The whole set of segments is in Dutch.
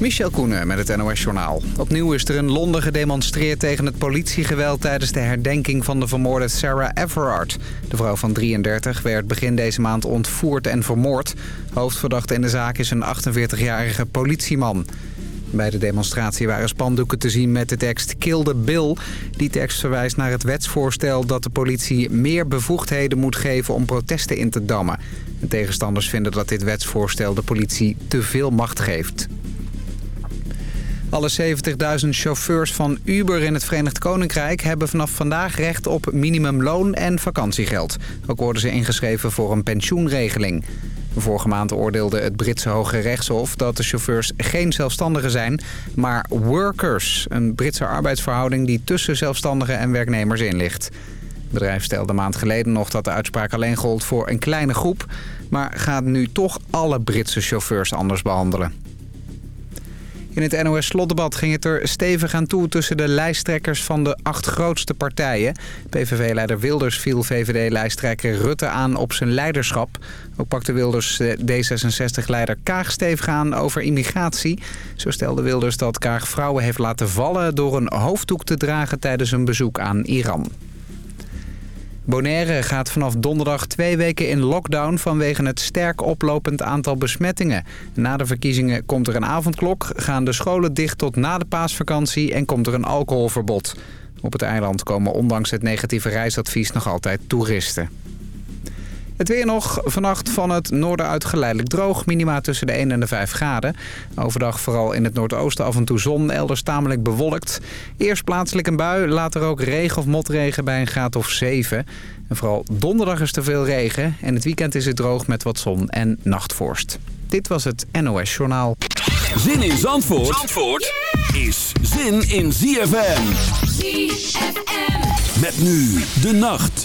Michel Koenen met het NOS-journaal. Opnieuw is er in Londen gedemonstreerd tegen het politiegeweld... tijdens de herdenking van de vermoorde Sarah Everard. De vrouw van 33 werd begin deze maand ontvoerd en vermoord. Hoofdverdachte in de zaak is een 48-jarige politieman. Bij de demonstratie waren spandoeken te zien met de tekst Kill the Bill. Die tekst verwijst naar het wetsvoorstel dat de politie meer bevoegdheden moet geven om protesten in te dammen. De tegenstanders vinden dat dit wetsvoorstel de politie te veel macht geeft. Alle 70.000 chauffeurs van Uber in het Verenigd Koninkrijk... hebben vanaf vandaag recht op minimumloon en vakantiegeld. Ook worden ze ingeschreven voor een pensioenregeling. Vorige maand oordeelde het Britse Hoge Rechtshof dat de chauffeurs geen zelfstandigen zijn, maar workers. Een Britse arbeidsverhouding die tussen zelfstandigen en werknemers in ligt. Het bedrijf stelde een maand geleden nog dat de uitspraak alleen gold voor een kleine groep... maar gaat nu toch alle Britse chauffeurs anders behandelen. In het NOS-slotdebat ging het er stevig aan toe tussen de lijsttrekkers van de acht grootste partijen. PVV-leider Wilders viel VVD-lijsttrekker Rutte aan op zijn leiderschap. Ook pakte Wilders D66-leider Kaag stevig aan over immigratie. Zo stelde Wilders dat Kaag vrouwen heeft laten vallen door een hoofddoek te dragen tijdens een bezoek aan Iran. Bonaire gaat vanaf donderdag twee weken in lockdown vanwege het sterk oplopend aantal besmettingen. Na de verkiezingen komt er een avondklok, gaan de scholen dicht tot na de paasvakantie en komt er een alcoholverbod. Op het eiland komen ondanks het negatieve reisadvies nog altijd toeristen. Het weer nog. Vannacht van het noorden uit geleidelijk droog. Minima tussen de 1 en de 5 graden. Overdag vooral in het noordoosten af en toe zon. Elders tamelijk bewolkt. Eerst plaatselijk een bui. Later ook regen of motregen bij een graad of 7. En vooral donderdag is er veel regen. En het weekend is het droog met wat zon en nachtvorst. Dit was het NOS Journaal. Zin in Zandvoort, Zandvoort is zin in ZFM. ZFM. Met nu de nacht.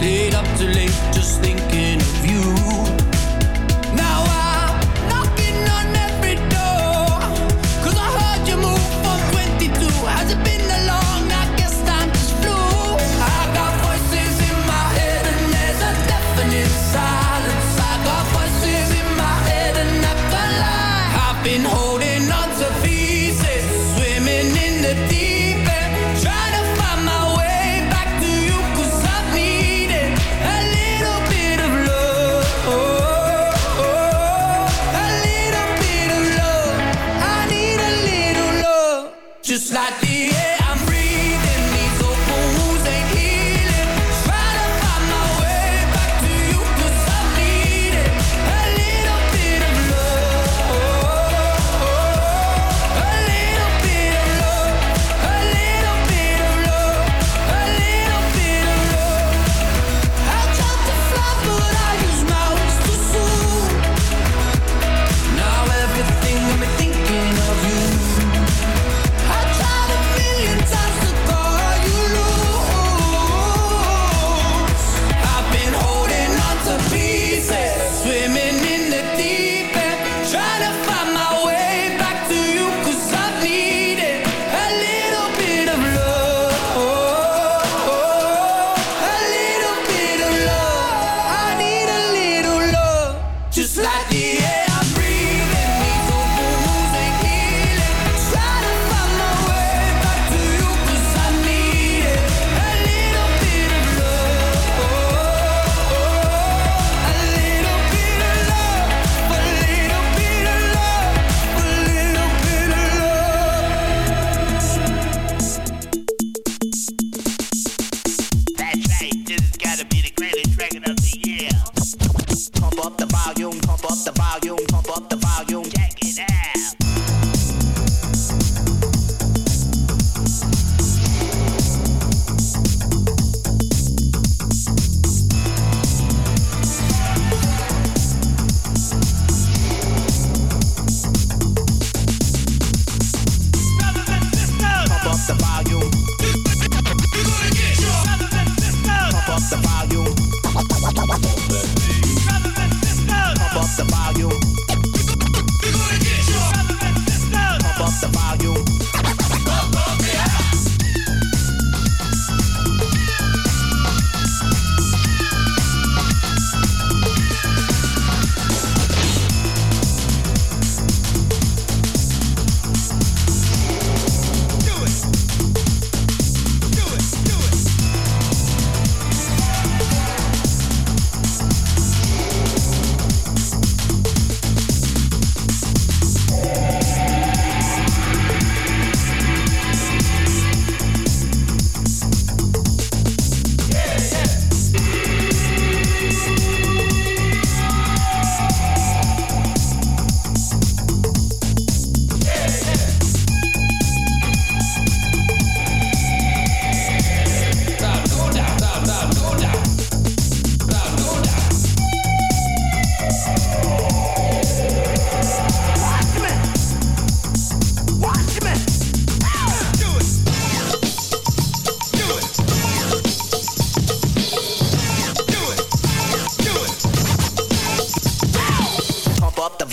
stayed up too late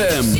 ZFM.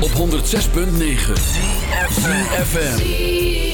Op 106.9 CFFM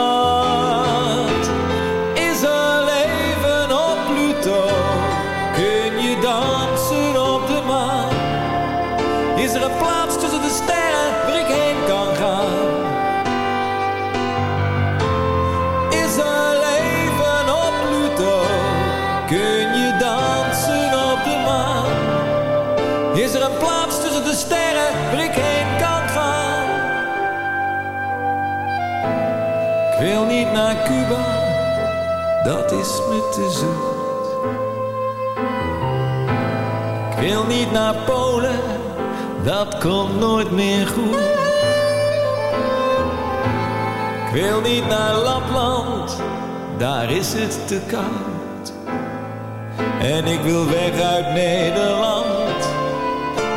De sterren waar ik heen? Ik wil niet naar Cuba, dat is me te zoet. Ik wil niet naar Polen, dat komt nooit meer goed. Ik wil niet naar Lapland, daar is het te koud. En ik wil weg uit Nederland,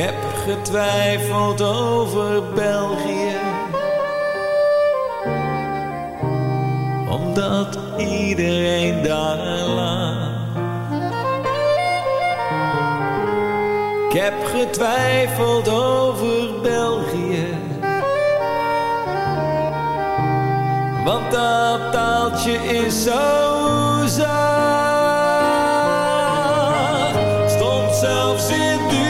Heb getwijfeld over België. Omdat iedereen daar laat. Ik heb getwijfeld over België. Want dat taaltje is zo zacht. Stond zelfs in dubio,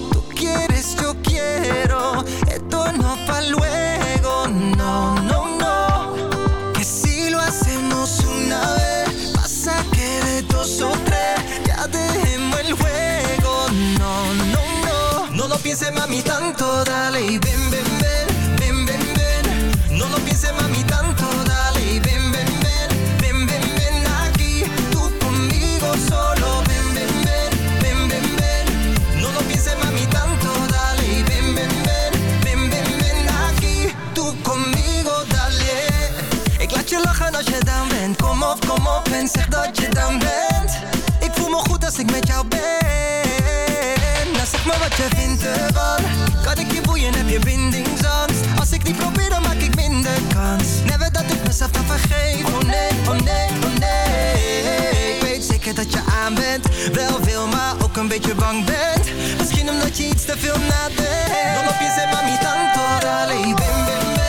pienses mami tanto, dale y ven, ven, ven, ven, ven, ven. No lo pienses mami tanto, dale y ven, ven, ven, ven, ven, ven aquí. Tú conmigo solo, ven, ven, ven, ven, ven, ven. No lo pienses mami tanto, dale y ven, ven, ven, ven, ven, ven aquí. Tú conmigo, dale. Ik laat je lachen als je dan bent. Kom op, kom op zeg Wel veel, maar ook een beetje bang bent. Misschien omdat je iets te veel nadenkt. Dan op je zet, maar niet tanto, alleen ben, ben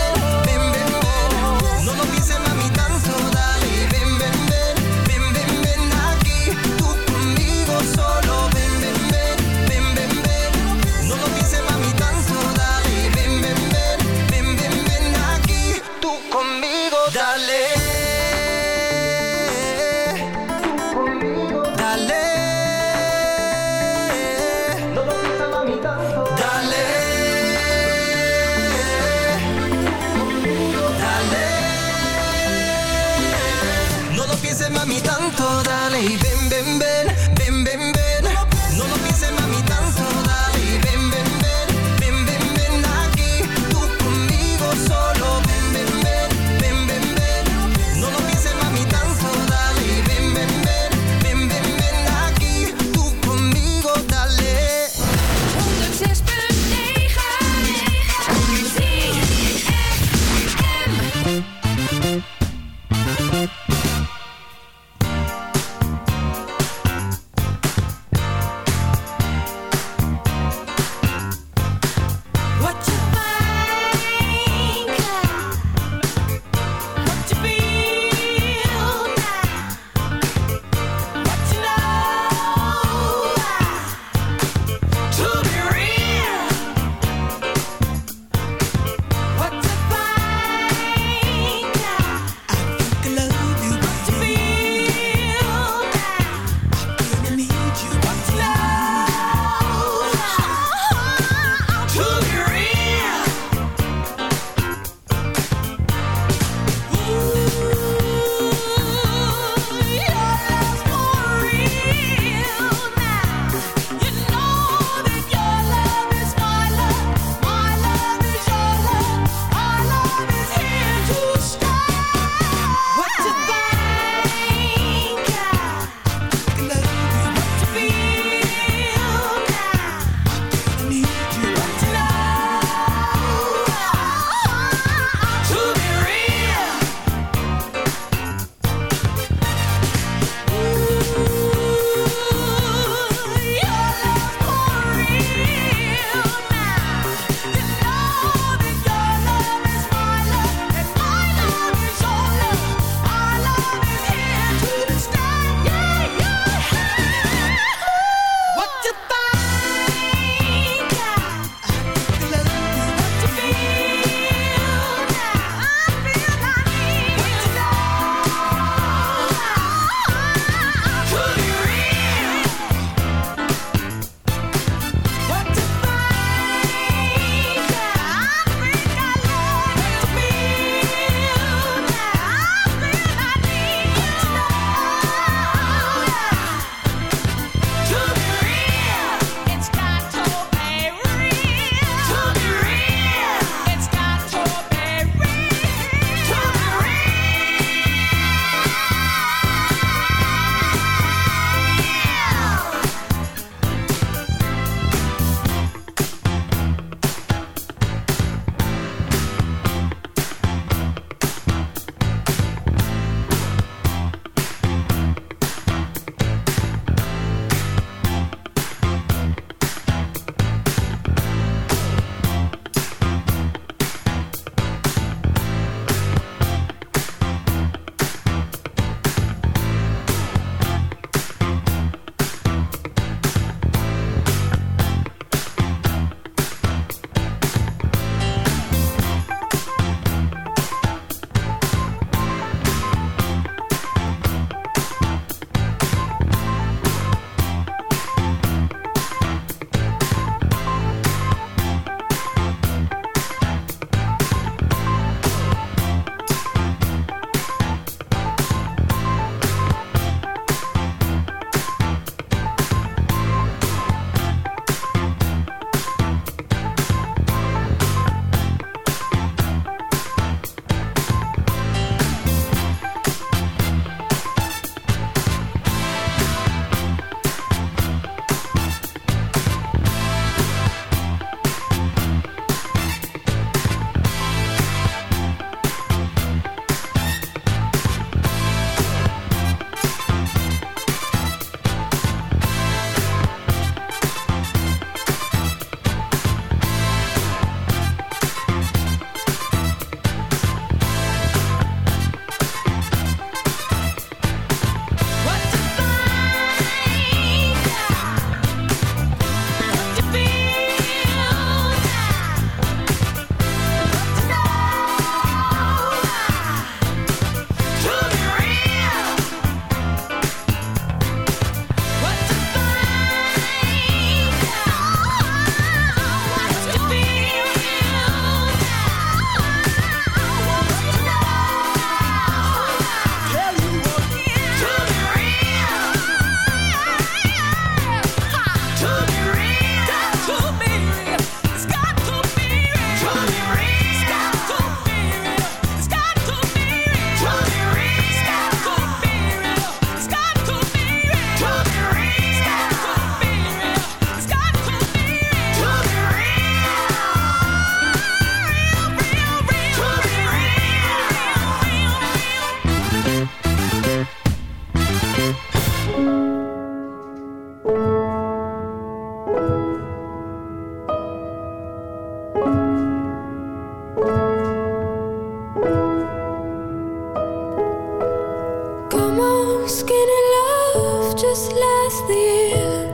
skinny love just last year.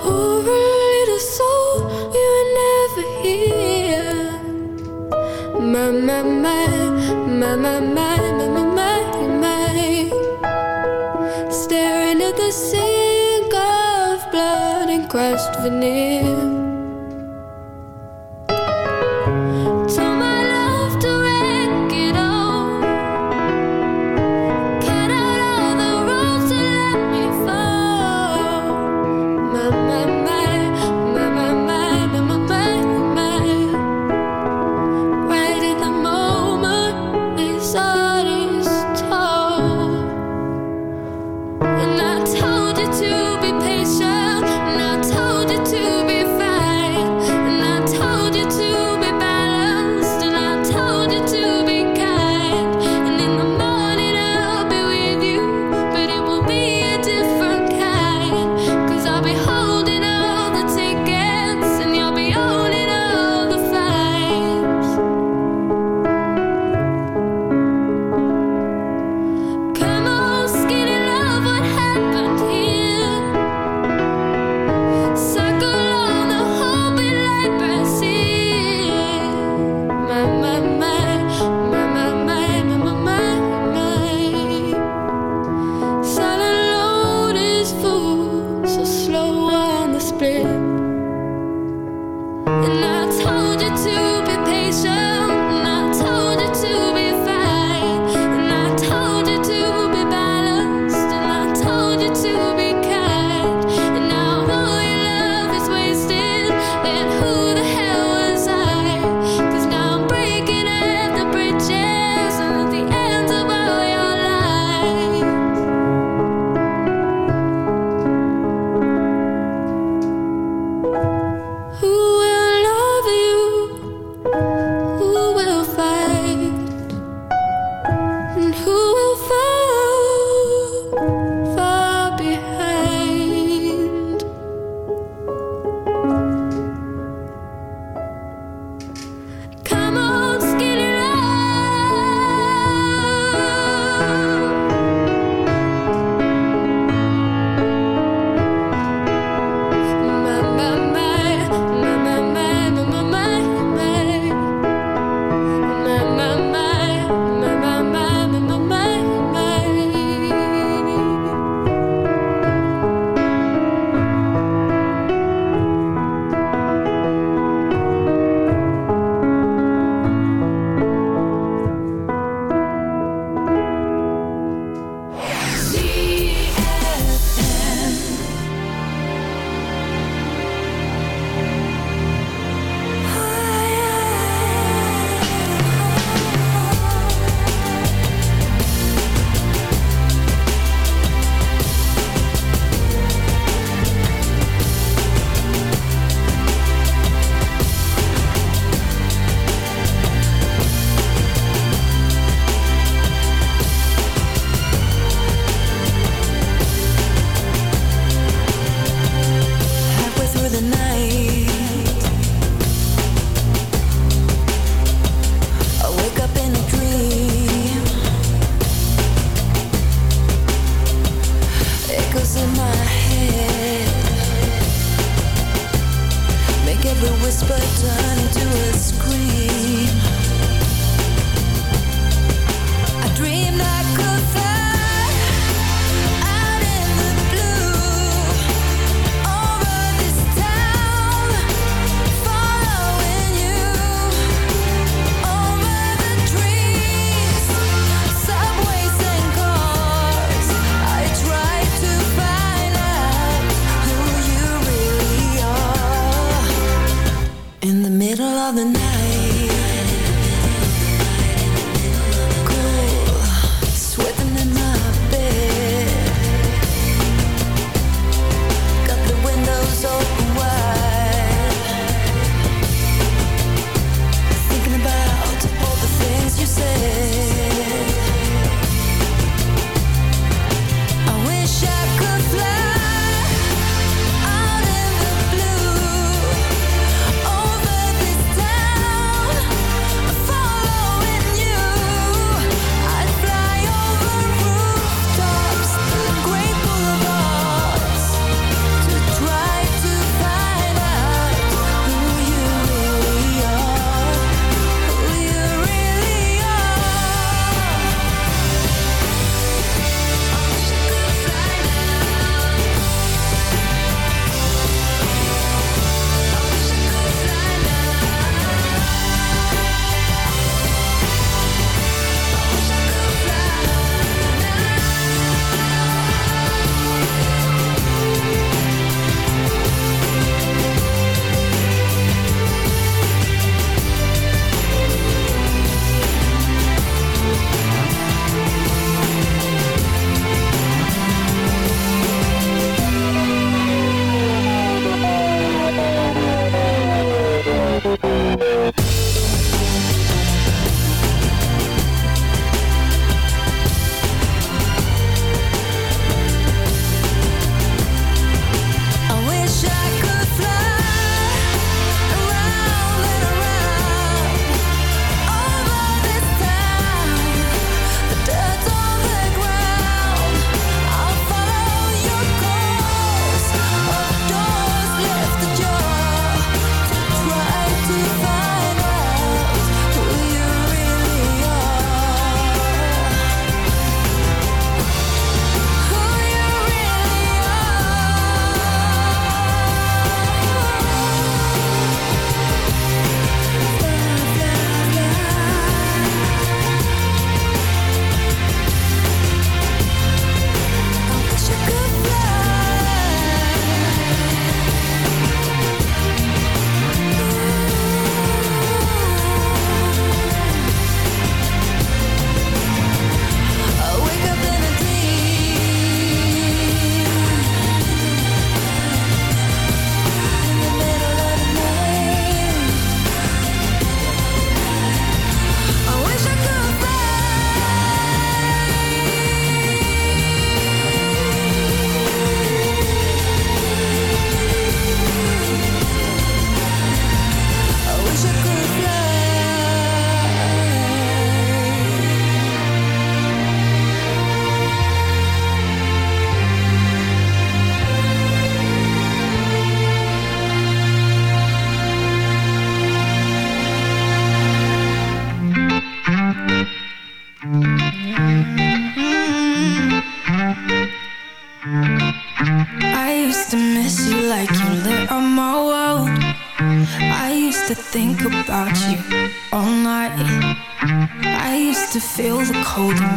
Poor little soul, we were never here. My, my, my, my, my, my, my, my, my, Staring at the sink of blood and crushed veneer.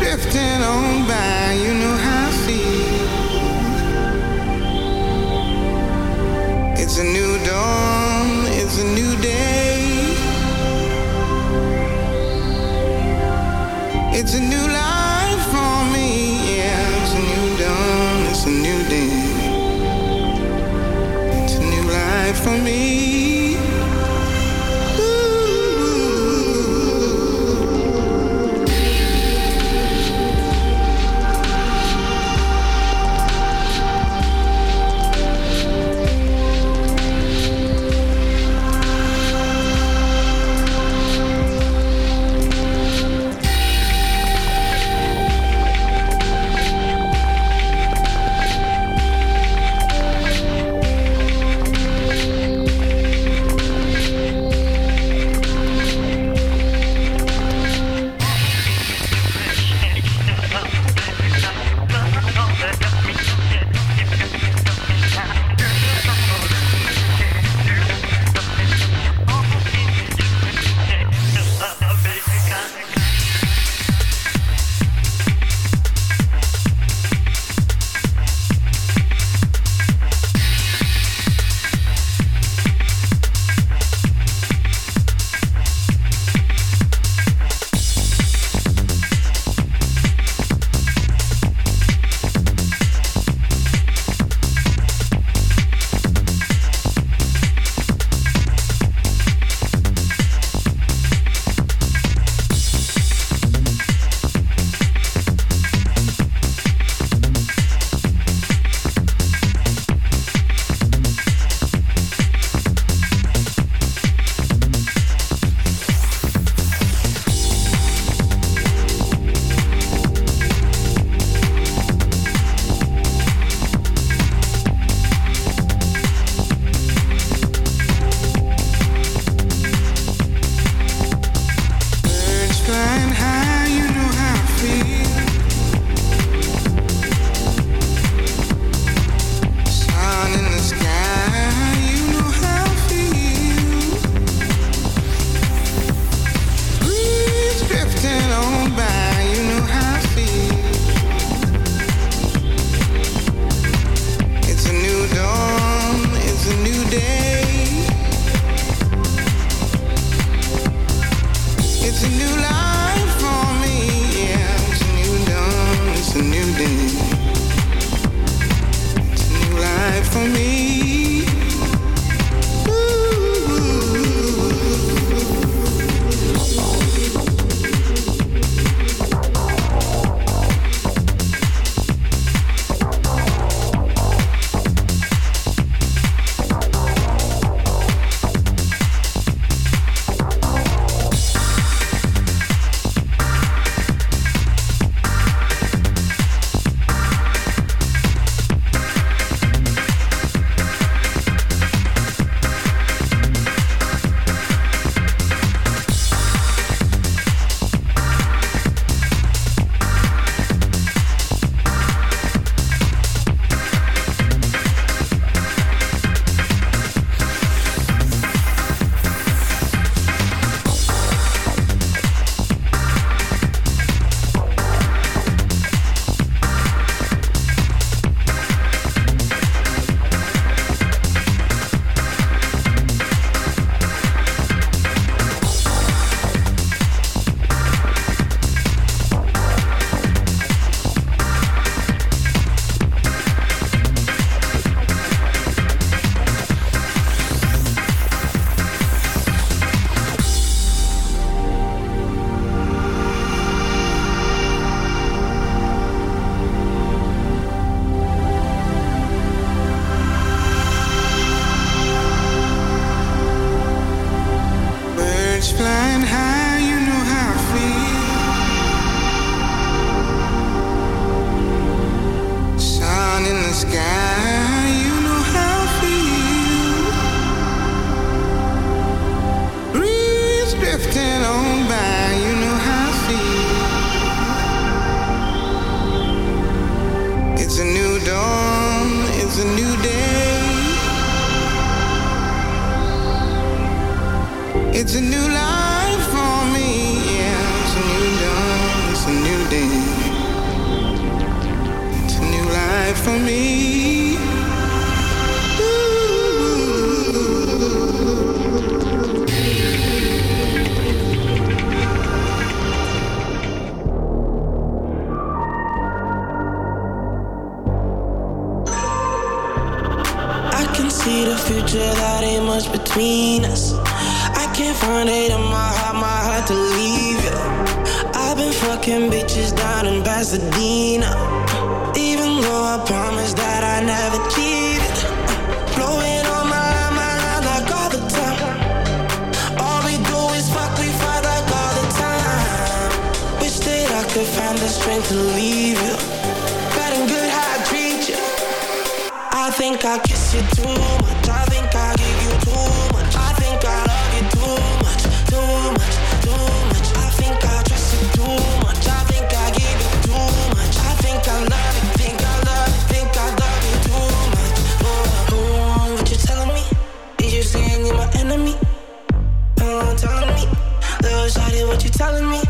drifting on by, you know. To leave you, bad and good, how I treat you. I think I kiss you too much. I think I give you too much. I think I love you too much, too much, too much. I think I trust you too much. I think I give you too much. I think I love you, think I love you, think I love you too much. Oh, oh, oh what you telling me? Is you saying you're my enemy? Oh, don't tell me, little shawty, what you telling me